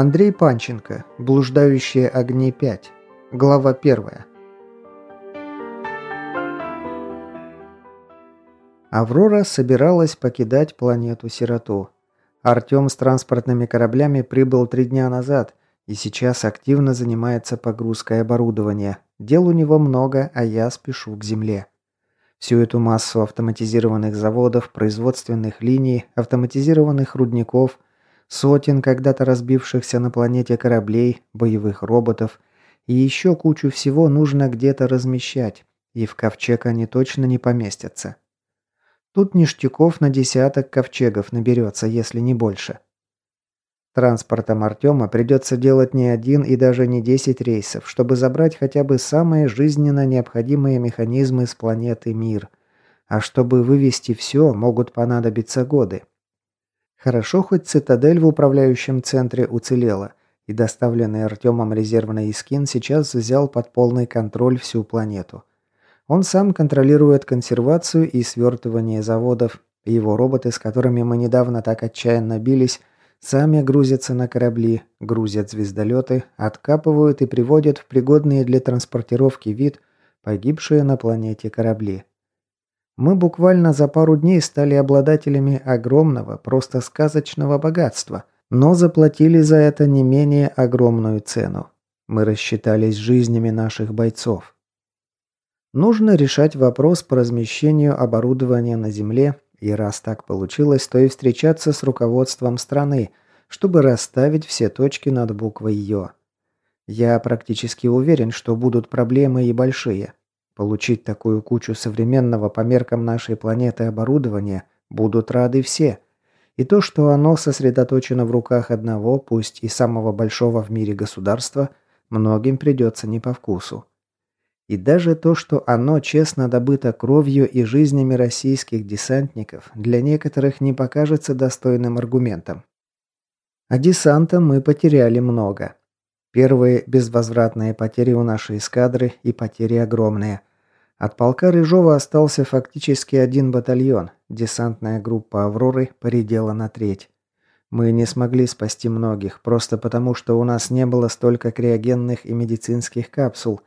Андрей Панченко. Блуждающие огни 5. Глава 1. Аврора собиралась покидать планету-сироту. Артем с транспортными кораблями прибыл три дня назад и сейчас активно занимается погрузкой оборудования. Дел у него много, а я спешу к Земле. Всю эту массу автоматизированных заводов, производственных линий, автоматизированных рудников – сотен когда-то разбившихся на планете кораблей, боевых роботов и еще кучу всего нужно где-то размещать, и в ковчег они точно не поместятся. Тут ништяков на десяток ковчегов наберется, если не больше. Транспортом Артема придется делать не один и даже не десять рейсов, чтобы забрать хотя бы самые жизненно необходимые механизмы с планеты Мир. А чтобы вывести все, могут понадобиться годы. Хорошо, хоть цитадель в управляющем центре уцелела, и доставленный Артемом резервный Искин сейчас взял под полный контроль всю планету. Он сам контролирует консервацию и свертывание заводов, его роботы, с которыми мы недавно так отчаянно бились, сами грузятся на корабли, грузят звездолеты, откапывают и приводят в пригодные для транспортировки вид погибшие на планете корабли. Мы буквально за пару дней стали обладателями огромного, просто сказочного богатства, но заплатили за это не менее огромную цену. Мы рассчитались жизнями наших бойцов. Нужно решать вопрос по размещению оборудования на Земле, и раз так получилось, то и встречаться с руководством страны, чтобы расставить все точки над буквой «Ё». Я практически уверен, что будут проблемы и большие. Получить такую кучу современного по меркам нашей планеты оборудования будут рады все. И то, что оно сосредоточено в руках одного, пусть и самого большого в мире государства, многим придется не по вкусу. И даже то, что оно честно добыто кровью и жизнями российских десантников, для некоторых не покажется достойным аргументом. А десанта мы потеряли много. Первые безвозвратные потери у нашей эскадры и потери огромные. От полка Рыжова остался фактически один батальон. Десантная группа «Авроры» поредела на треть. Мы не смогли спасти многих, просто потому, что у нас не было столько криогенных и медицинских капсул.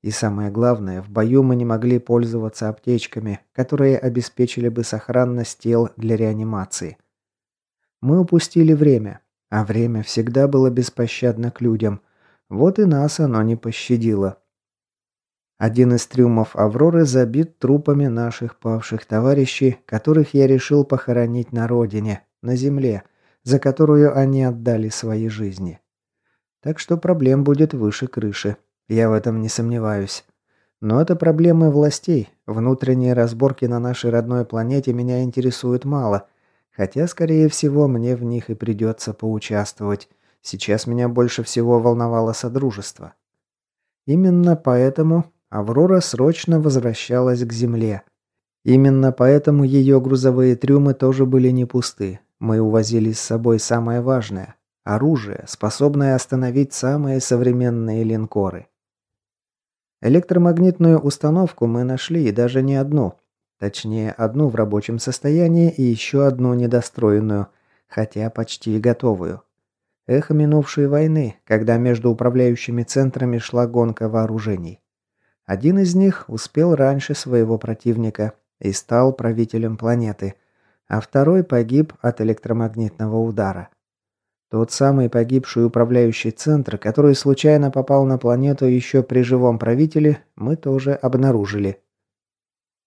И самое главное, в бою мы не могли пользоваться аптечками, которые обеспечили бы сохранность тел для реанимации. Мы упустили время, а время всегда было беспощадно к людям. Вот и нас оно не пощадило. Один из трюмов «Авроры» забит трупами наших павших товарищей, которых я решил похоронить на родине, на земле, за которую они отдали свои жизни. Так что проблем будет выше крыши. Я в этом не сомневаюсь. Но это проблемы властей. Внутренние разборки на нашей родной планете меня интересуют мало. Хотя, скорее всего, мне в них и придется поучаствовать. Сейчас меня больше всего волновало Содружество. Именно поэтому Аврора срочно возвращалась к земле. Именно поэтому ее грузовые трюмы тоже были не пусты. Мы увозили с собой самое важное – оружие, способное остановить самые современные линкоры. Электромагнитную установку мы нашли, и даже не одну. Точнее, одну в рабочем состоянии и еще одну недостроенную, хотя почти готовую. Эхо минувшей войны, когда между управляющими центрами шла гонка вооружений. Один из них успел раньше своего противника и стал правителем планеты, а второй погиб от электромагнитного удара. Тот самый погибший управляющий центр, который случайно попал на планету еще при живом правителе, мы тоже обнаружили.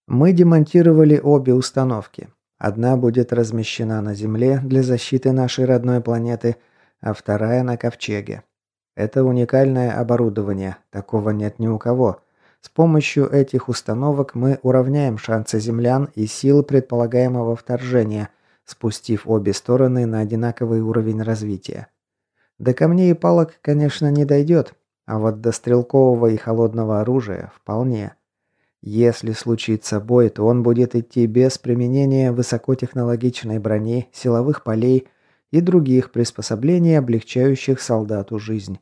Мы демонтировали обе установки. Одна будет размещена на Земле для защиты нашей родной планеты, а вторая на Ковчеге. Это уникальное оборудование, такого нет ни у кого. С помощью этих установок мы уравняем шансы землян и силы предполагаемого вторжения, спустив обе стороны на одинаковый уровень развития. До камней и палок, конечно, не дойдет, а вот до стрелкового и холодного оружия вполне. Если случится бой, то он будет идти без применения высокотехнологичной брони, силовых полей и других приспособлений, облегчающих солдату жизнь.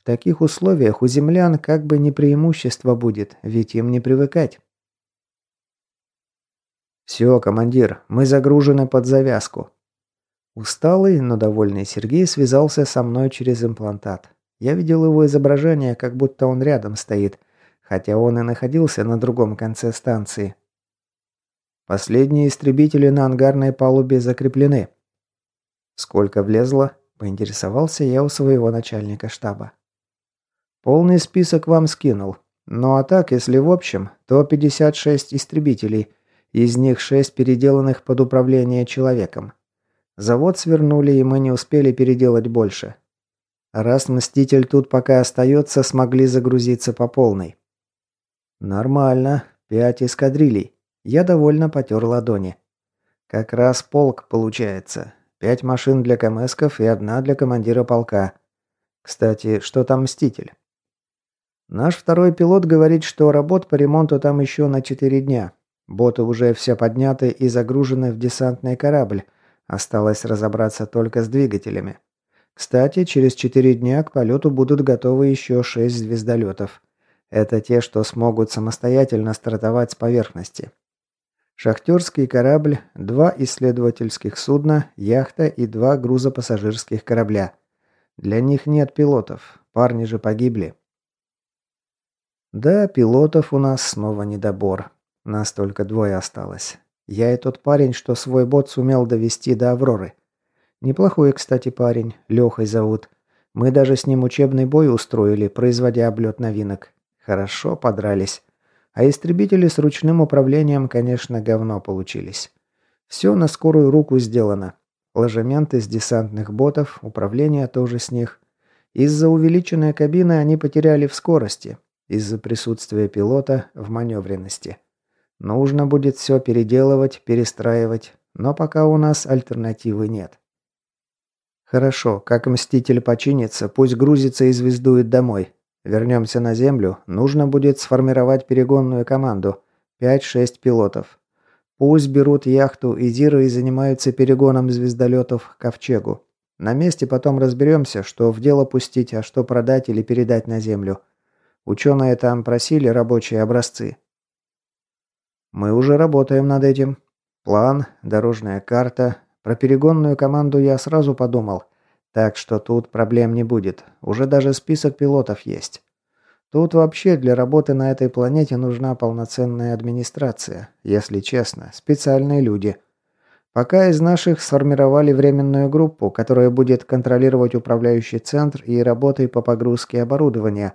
В таких условиях у землян как бы не преимущество будет, ведь им не привыкать. «Все, командир, мы загружены под завязку». Усталый, но довольный Сергей связался со мной через имплантат. Я видел его изображение, как будто он рядом стоит, хотя он и находился на другом конце станции. Последние истребители на ангарной палубе закреплены. Сколько влезло? Поинтересовался я у своего начальника штаба. Полный список вам скинул. Ну а так, если в общем, то 56 истребителей, из них 6 переделанных под управление человеком. Завод свернули, и мы не успели переделать больше. Раз Мститель тут пока остается, смогли загрузиться по полной. Нормально. Пять эскадрилей. Я довольно потер ладони. Как раз полк получается. Пять машин для КМСков и одна для командира полка. Кстати, что там Мститель? Наш второй пилот говорит, что работ по ремонту там еще на четыре дня. Боты уже все подняты и загружены в десантный корабль. Осталось разобраться только с двигателями. Кстати, через четыре дня к полету будут готовы еще шесть звездолетов. Это те, что смогут самостоятельно стартовать с поверхности. Шахтерский корабль, два исследовательских судна, яхта и два грузопассажирских корабля. Для них нет пилотов, парни же погибли. Да, пилотов у нас снова недобор. Нас только двое осталось. Я и тот парень, что свой бот сумел довести до Авроры. Неплохой, кстати, парень, Лехой зовут. Мы даже с ним учебный бой устроили, производя облет новинок. Хорошо подрались. А истребители с ручным управлением, конечно, говно получились. Все на скорую руку сделано. Ложементы с десантных ботов, управление тоже с них. Из-за увеличенной кабины они потеряли в скорости. Из-за присутствия пилота в маневренности. Нужно будет все переделывать, перестраивать. Но пока у нас альтернативы нет. Хорошо, как Мститель починится, пусть грузится и звездует домой. Вернемся на Землю, нужно будет сформировать перегонную команду. 5-6 пилотов. Пусть берут яхту и Зира и занимаются перегоном звездолетов к Ковчегу. На месте потом разберемся, что в дело пустить, а что продать или передать на Землю. Ученые там просили рабочие образцы. Мы уже работаем над этим. План, дорожная карта. Про перегонную команду я сразу подумал. Так что тут проблем не будет. Уже даже список пилотов есть. Тут вообще для работы на этой планете нужна полноценная администрация. Если честно, специальные люди. Пока из наших сформировали временную группу, которая будет контролировать управляющий центр и работой по погрузке оборудования.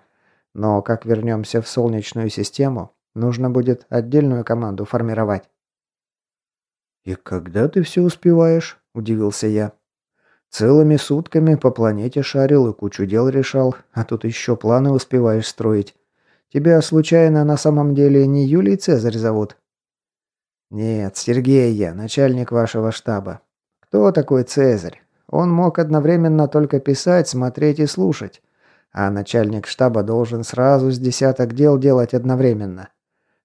Но как вернемся в Солнечную систему, нужно будет отдельную команду формировать. «И когда ты все успеваешь?» – удивился я. Целыми сутками по планете шарил и кучу дел решал, а тут еще планы успеваешь строить. Тебя случайно на самом деле не Юлий Цезарь зовут? Нет, Сергей я, начальник вашего штаба. Кто такой Цезарь? Он мог одновременно только писать, смотреть и слушать. А начальник штаба должен сразу с десяток дел делать одновременно.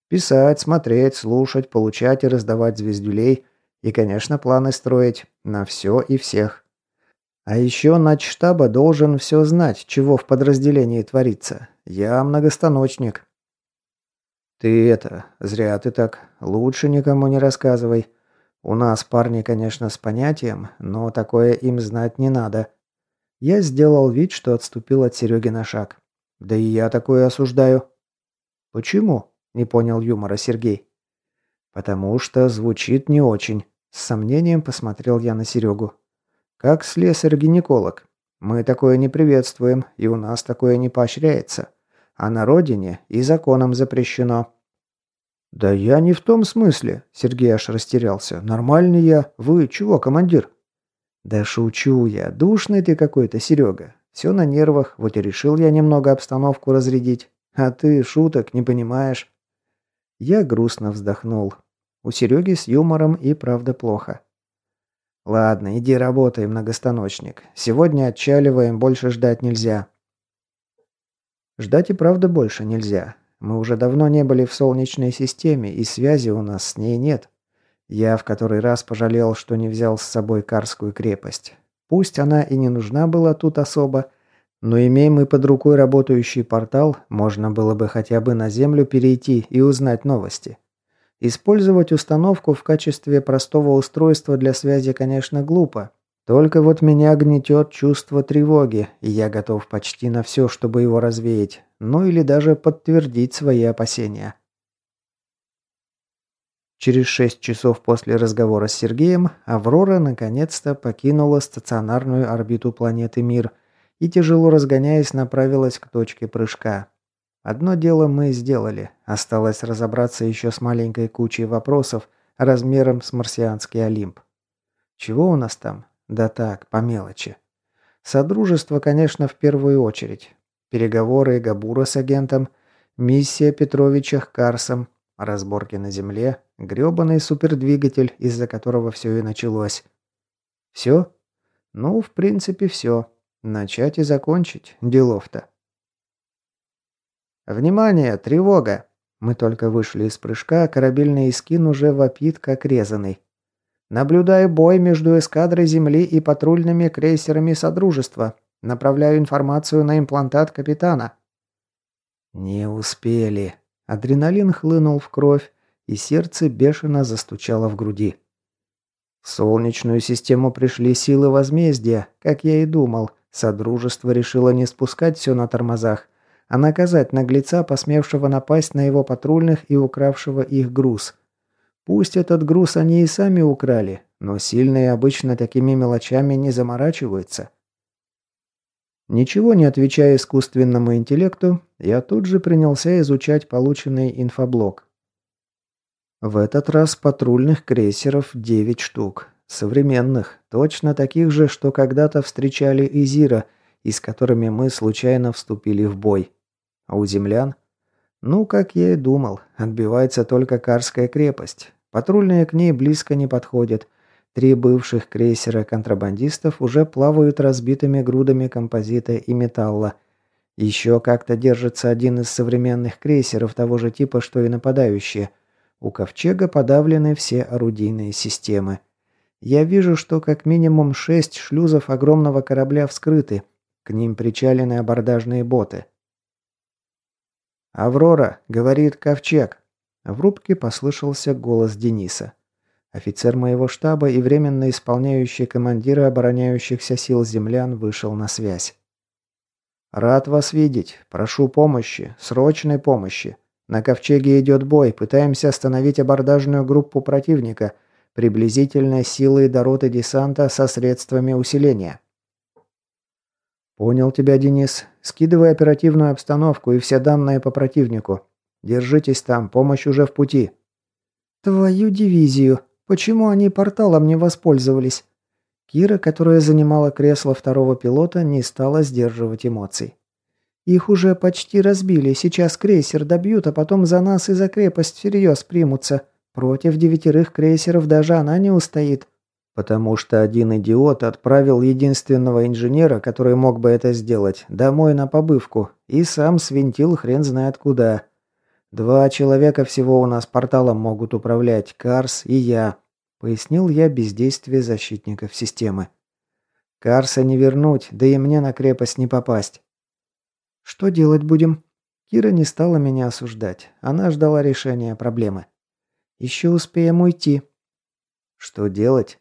Писать, смотреть, слушать, получать и раздавать звездюлей. И, конечно, планы строить на все и всех. А еще начштаба должен все знать, чего в подразделении творится. Я многостаночник. Ты это, зря ты так. Лучше никому не рассказывай. У нас парни, конечно, с понятием, но такое им знать не надо. Я сделал вид, что отступил от Сереги на шаг. Да и я такое осуждаю. Почему? Не понял юмора Сергей. Потому что звучит не очень. С сомнением посмотрел я на Серегу. Как слесарь-гинеколог. Мы такое не приветствуем, и у нас такое не поощряется. А на родине и законом запрещено. Да я не в том смысле, Сергей аж растерялся. Нормальный я. Вы чего, командир? Да шучу я. Душный ты какой-то, Серега. Все на нервах, вот и решил я немного обстановку разрядить. А ты шуток не понимаешь. Я грустно вздохнул. У Сереги с юмором и правда плохо. «Ладно, иди работай, многостаночник. Сегодня отчаливаем, больше ждать нельзя». Ждать и правда больше нельзя. Мы уже давно не были в Солнечной системе, и связи у нас с ней нет. Я в который раз пожалел, что не взял с собой Карскую крепость. Пусть она и не нужна была тут особо, но имея мы под рукой работающий портал, можно было бы хотя бы на Землю перейти и узнать новости. Использовать установку в качестве простого устройства для связи, конечно, глупо. Только вот меня гнетет чувство тревоги, и я готов почти на все, чтобы его развеять, ну или даже подтвердить свои опасения. Через шесть часов после разговора с Сергеем Аврора наконец-то покинула стационарную орбиту планеты Мир и, тяжело разгоняясь, направилась к точке прыжка. Одно дело мы сделали, осталось разобраться еще с маленькой кучей вопросов размером с марсианский Олимп. Чего у нас там? Да так, по мелочи. Содружество, конечно, в первую очередь. Переговоры Габура с агентом, миссия Петровича к Карсам, разборки на земле, грёбаный супердвигатель, из-за которого все и началось. Все? Ну, в принципе, все. Начать и закончить. Делов-то. «Внимание! Тревога!» Мы только вышли из прыжка, а корабельный эскин уже вопит, как резанный. Наблюдаю бой между эскадрой Земли и патрульными крейсерами Содружества. Направляю информацию на имплантат капитана». Не успели. Адреналин хлынул в кровь, и сердце бешено застучало в груди. В Солнечную систему пришли силы возмездия, как я и думал. Содружество решило не спускать все на тормозах, а наказать наглеца, посмевшего напасть на его патрульных и укравшего их груз. Пусть этот груз они и сами украли, но сильные обычно такими мелочами не заморачиваются. Ничего не отвечая искусственному интеллекту, я тут же принялся изучать полученный инфоблок. В этот раз патрульных крейсеров 9 штук. Современных, точно таких же, что когда-то встречали Изира, и с которыми мы случайно вступили в бой. А у землян? Ну, как я и думал, отбивается только Карская крепость. Патрульные к ней близко не подходят. Три бывших крейсера контрабандистов уже плавают разбитыми грудами композита и металла. Еще как-то держится один из современных крейсеров того же типа, что и нападающие. У Ковчега подавлены все орудийные системы. Я вижу, что как минимум шесть шлюзов огромного корабля вскрыты. К ним причалены абордажные боты. «Аврора», — говорит Ковчег, в рубке послышался голос Дениса. Офицер моего штаба и временно исполняющий командира обороняющихся сил землян вышел на связь. «Рад вас видеть. Прошу помощи. Срочной помощи. На ковчеге идет бой. Пытаемся остановить абордажную группу противника. Приблизительно силы до роты десанта со средствами усиления». «Понял тебя, Денис. Скидывай оперативную обстановку и все данные по противнику. Держитесь там, помощь уже в пути». «Твою дивизию! Почему они порталом не воспользовались?» Кира, которая занимала кресло второго пилота, не стала сдерживать эмоций. «Их уже почти разбили, сейчас крейсер добьют, а потом за нас и за крепость всерьез примутся. Против девятерых крейсеров даже она не устоит». «Потому что один идиот отправил единственного инженера, который мог бы это сделать, домой на побывку, и сам свинтил хрен знает куда. «Два человека всего у нас порталом могут управлять, Карс и я», — пояснил я бездействие защитников системы. «Карса не вернуть, да и мне на крепость не попасть». «Что делать будем?» Кира не стала меня осуждать. Она ждала решения проблемы. «Еще успеем уйти». «Что делать?»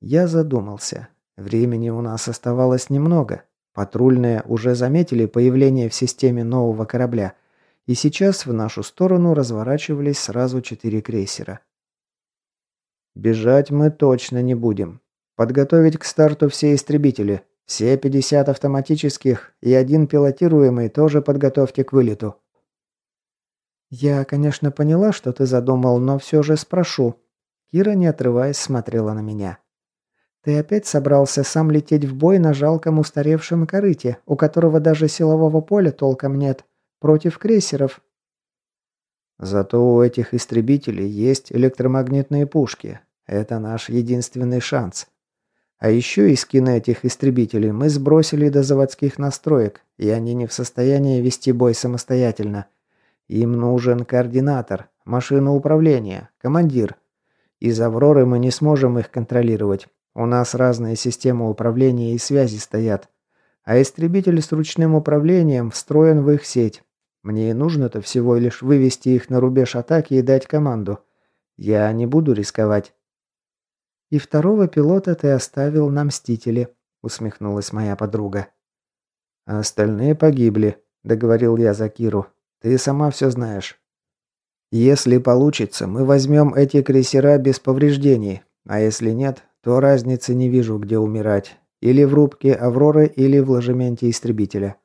Я задумался. Времени у нас оставалось немного. Патрульные уже заметили появление в системе нового корабля — и сейчас в нашу сторону разворачивались сразу четыре крейсера. Бежать мы точно не будем. Подготовить к старту все истребители. Все 50 автоматических и один пилотируемый тоже подготовьте к вылету. Я, конечно, поняла, что ты задумал, но все же спрошу. Кира, не отрываясь, смотрела на меня. Ты опять собрался сам лететь в бой на жалком устаревшем корыте, у которого даже силового поля толком нет. Против крейсеров. Зато у этих истребителей есть электромагнитные пушки. Это наш единственный шанс. А еще из кино этих истребителей мы сбросили до заводских настроек, и они не в состоянии вести бой самостоятельно. Им нужен координатор, машина управления, командир. Из «Авроры» мы не сможем их контролировать. У нас разные системы управления и связи стоят. А истребитель с ручным управлением встроен в их сеть. Мне и нужно-то всего лишь вывести их на рубеж атаки и дать команду. Я не буду рисковать. «И второго пилота ты оставил на Мстителе», — усмехнулась моя подруга. «А остальные погибли», — договорил я за Киру. «Ты сама все знаешь». «Если получится, мы возьмем эти крейсера без повреждений, а если нет, то разницы не вижу, где умирать. Или в рубке Авроры, или в ложементе истребителя.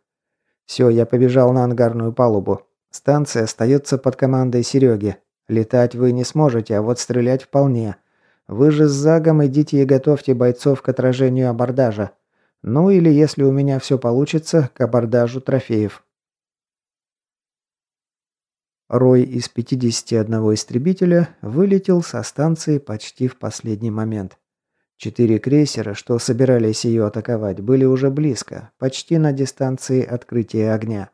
Все, я побежал на ангарную палубу. Станция остается под командой Сереги. Летать вы не сможете, а вот стрелять вполне. Вы же с Загом идите и готовьте бойцов к отражению абордажа. Ну или, если у меня все получится, к абордажу трофеев. Рой из 51 истребителя вылетел со станции почти в последний момент. Четыре крейсера, что собирались ее атаковать, были уже близко, почти на дистанции открытия огня.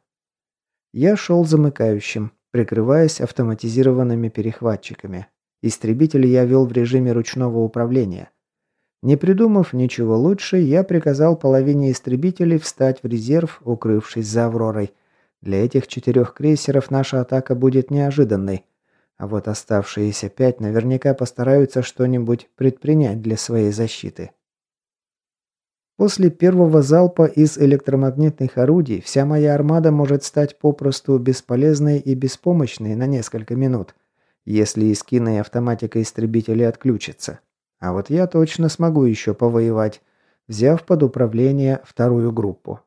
Я шел замыкающим, прикрываясь автоматизированными перехватчиками. Истребитель я вел в режиме ручного управления. Не придумав ничего лучше, я приказал половине истребителей встать в резерв, укрывшись за «Авророй». Для этих четырех крейсеров наша атака будет неожиданной. А вот оставшиеся пять наверняка постараются что-нибудь предпринять для своей защиты. После первого залпа из электромагнитных орудий вся моя армада может стать попросту бесполезной и беспомощной на несколько минут, если эскины и автоматика истребителей отключатся. А вот я точно смогу еще повоевать, взяв под управление вторую группу.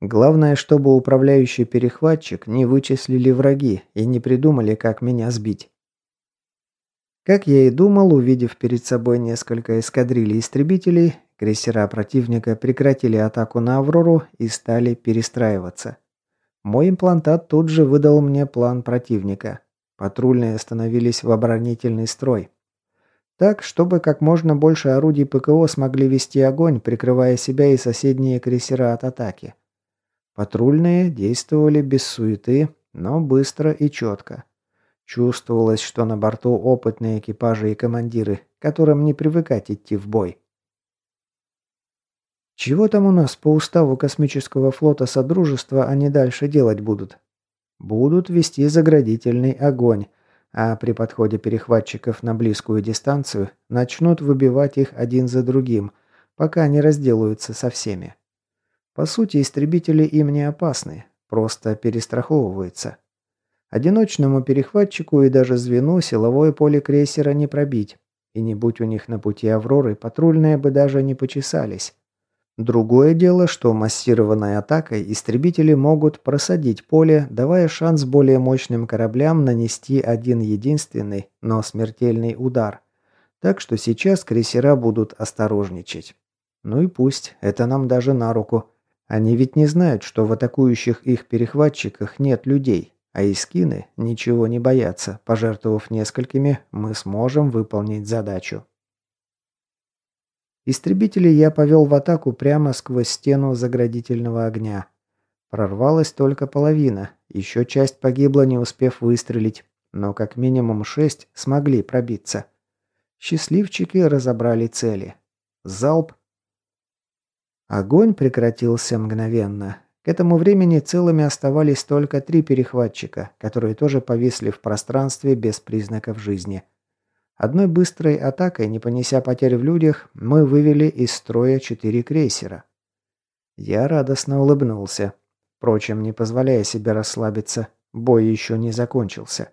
Главное, чтобы управляющий перехватчик не вычислили враги и не придумали, как меня сбить. Как я и думал, увидев перед собой несколько эскадрилей истребителей, крейсера противника прекратили атаку на «Аврору» и стали перестраиваться. Мой имплантат тут же выдал мне план противника. Патрульные остановились в оборонительный строй. Так, чтобы как можно больше орудий ПКО смогли вести огонь, прикрывая себя и соседние крейсера от атаки. Патрульные действовали без суеты, но быстро и четко. Чувствовалось, что на борту опытные экипажи и командиры, которым не привыкать идти в бой. Чего там у нас по уставу космического флота Содружества они дальше делать будут? Будут вести заградительный огонь, а при подходе перехватчиков на близкую дистанцию начнут выбивать их один за другим, пока не разделаются со всеми. По сути, истребители им не опасны, просто перестраховываются. Одиночному перехватчику и даже звену силовое поле крейсера не пробить. И не будь у них на пути Авроры, патрульные бы даже не почесались. Другое дело, что массированной атакой истребители могут просадить поле, давая шанс более мощным кораблям нанести один единственный, но смертельный удар. Так что сейчас крейсера будут осторожничать. Ну и пусть, это нам даже на руку. Они ведь не знают, что в атакующих их перехватчиках нет людей, а искины ничего не боятся. Пожертвовав несколькими, мы сможем выполнить задачу. Истребители я повел в атаку прямо сквозь стену заградительного огня. Прорвалась только половина, еще часть погибла, не успев выстрелить, но как минимум шесть смогли пробиться. Счастливчики разобрали цели. Залп Огонь прекратился мгновенно. К этому времени целыми оставались только три перехватчика, которые тоже повисли в пространстве без признаков жизни. Одной быстрой атакой, не понеся потерь в людях, мы вывели из строя четыре крейсера. Я радостно улыбнулся. Впрочем, не позволяя себе расслабиться, бой еще не закончился.